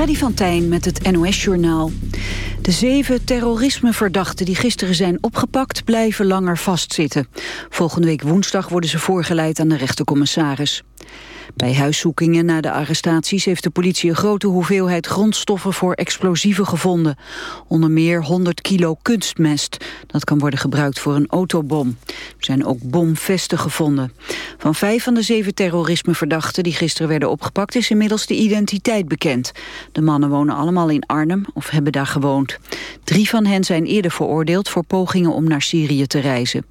Freddy van Tijn met het NOS-journaal. De zeven terrorismeverdachten die gisteren zijn opgepakt... blijven langer vastzitten. Volgende week woensdag worden ze voorgeleid aan de rechtercommissaris. Bij huiszoekingen na de arrestaties heeft de politie een grote hoeveelheid grondstoffen voor explosieven gevonden. Onder meer 100 kilo kunstmest. Dat kan worden gebruikt voor een autobom. Er zijn ook bomvesten gevonden. Van vijf van de zeven terrorismeverdachten die gisteren werden opgepakt is inmiddels de identiteit bekend. De mannen wonen allemaal in Arnhem of hebben daar gewoond. Drie van hen zijn eerder veroordeeld voor pogingen om naar Syrië te reizen.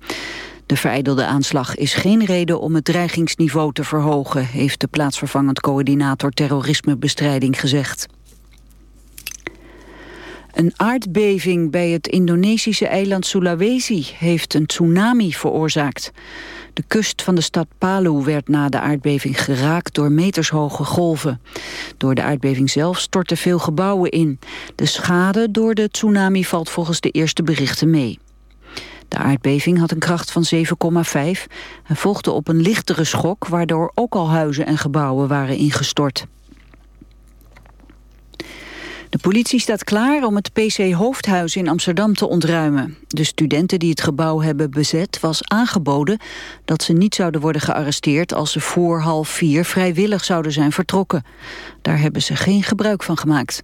De vereidelde aanslag is geen reden om het dreigingsniveau te verhogen... heeft de plaatsvervangend coördinator terrorismebestrijding gezegd. Een aardbeving bij het Indonesische eiland Sulawesi heeft een tsunami veroorzaakt. De kust van de stad Palu werd na de aardbeving geraakt door metershoge golven. Door de aardbeving zelf stortten veel gebouwen in. De schade door de tsunami valt volgens de eerste berichten mee. De aardbeving had een kracht van 7,5 en volgde op een lichtere schok... waardoor ook al huizen en gebouwen waren ingestort. De politie staat klaar om het PC Hoofdhuis in Amsterdam te ontruimen. De studenten die het gebouw hebben bezet was aangeboden dat ze niet zouden worden gearresteerd als ze voor half vier vrijwillig zouden zijn vertrokken. Daar hebben ze geen gebruik van gemaakt.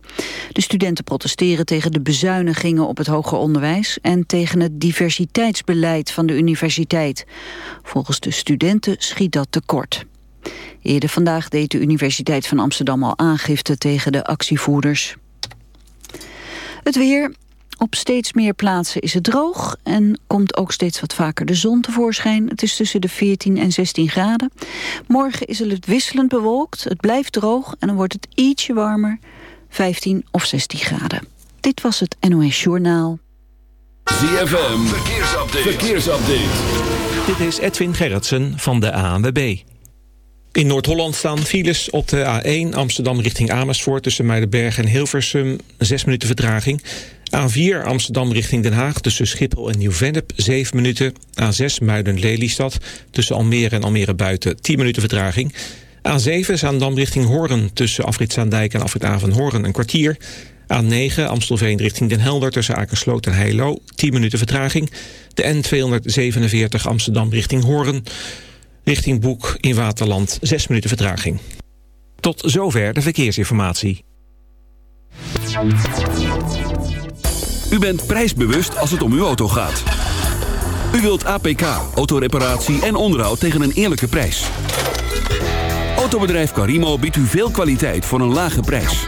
De studenten protesteren tegen de bezuinigingen op het hoger onderwijs en tegen het diversiteitsbeleid van de universiteit. Volgens de studenten schiet dat tekort. Eerder vandaag deed de Universiteit van Amsterdam al aangifte tegen de actievoerders. Het weer. Op steeds meer plaatsen is het droog en komt ook steeds wat vaker de zon tevoorschijn. Het is tussen de 14 en 16 graden. Morgen is het wisselend bewolkt, het blijft droog en dan wordt het ietsje warmer, 15 of 16 graden. Dit was het NOS Journaal. ZFM, verkeersupdate. verkeersupdate. Dit is Edwin Gerritsen van de ANWB. In Noord-Holland staan files op de A1 Amsterdam richting Amersfoort... tussen Muidenberg en Hilversum, 6 minuten vertraging. A4 Amsterdam richting Den Haag tussen Schiphol en Nieuw-Vennep, 7 minuten. A6 Muiden-Lelystad tussen Almere en Almere Buiten, 10 minuten vertraging. A7 Zaandam richting Hoorn tussen Afrit en Afrit van Hoorn een kwartier. A9 Amstelveen richting Den Helder tussen Akersloot en Heilo, 10 minuten vertraging. De N247 Amsterdam richting Hoorn Richting Boek in Waterland 6 minuten vertraging. Tot zover de verkeersinformatie. U bent prijsbewust als het om uw auto gaat. U wilt APK, autoreparatie en onderhoud tegen een eerlijke prijs. Autobedrijf Carimo biedt u veel kwaliteit voor een lage prijs.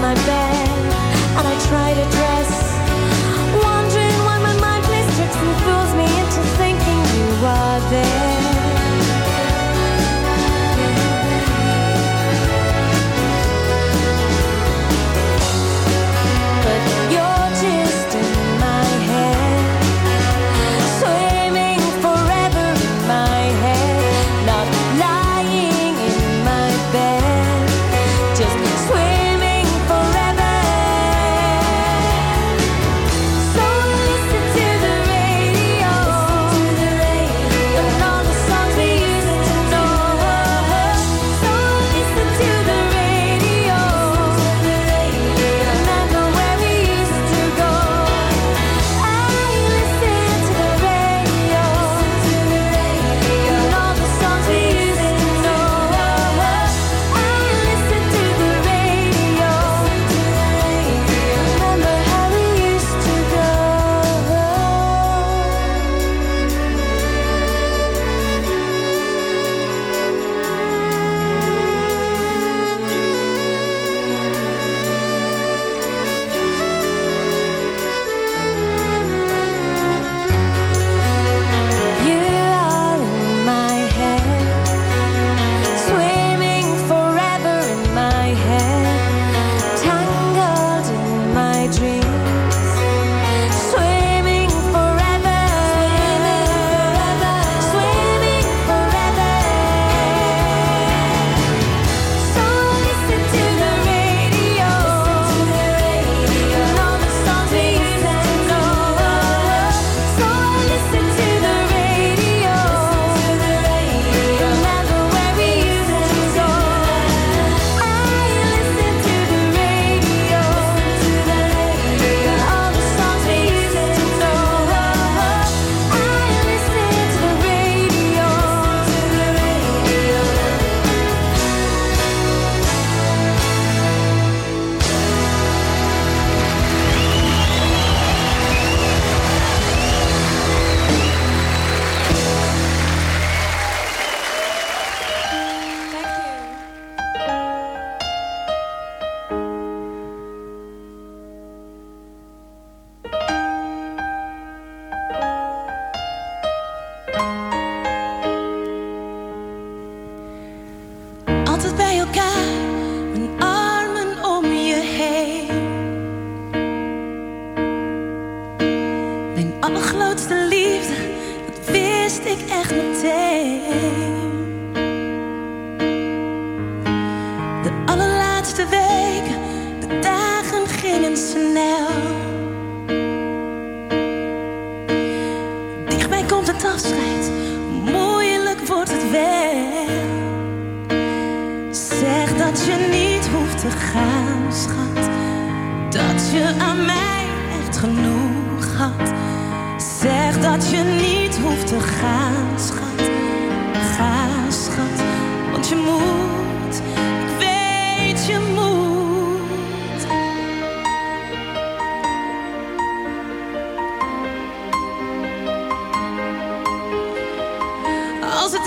my bed and I try to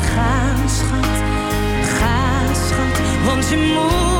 Ga, schat, ga, schat, want je moet.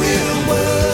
real world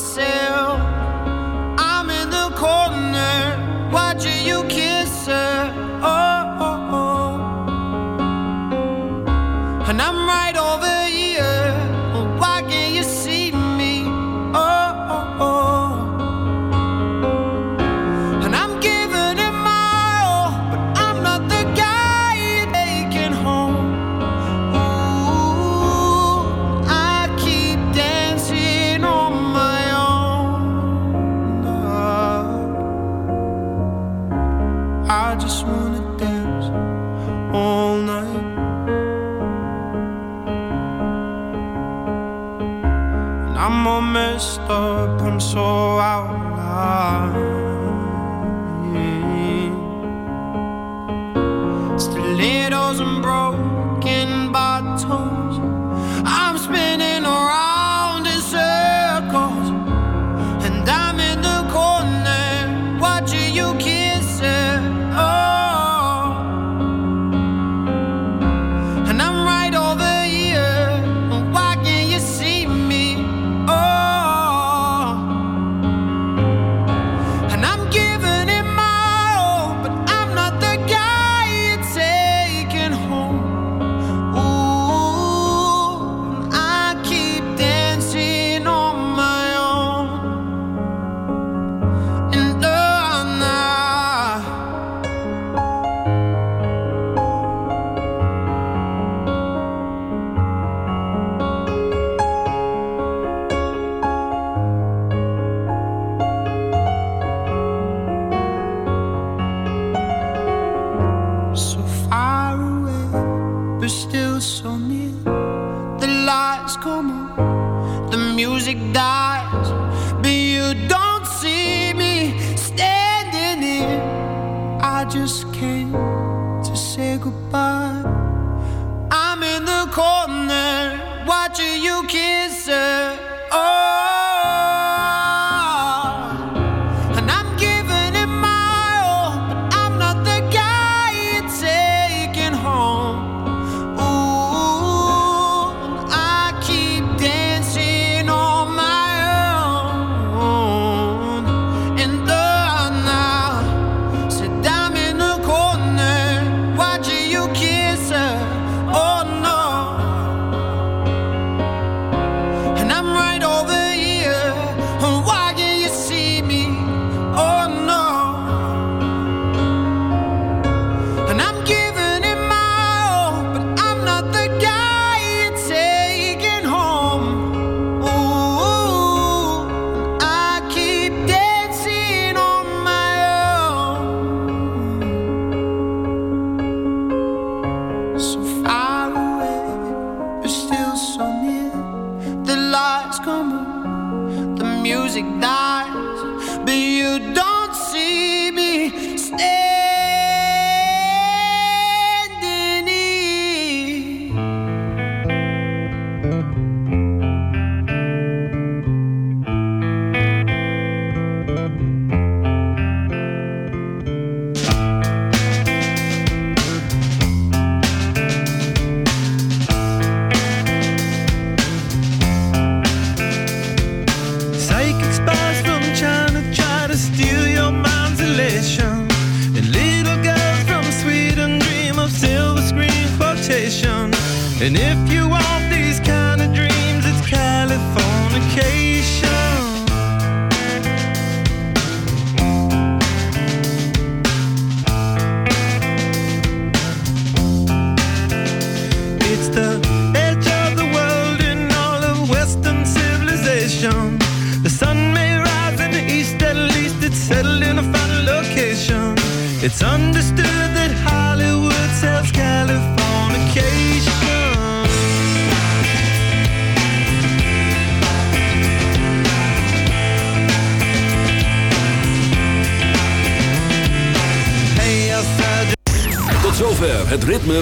myself.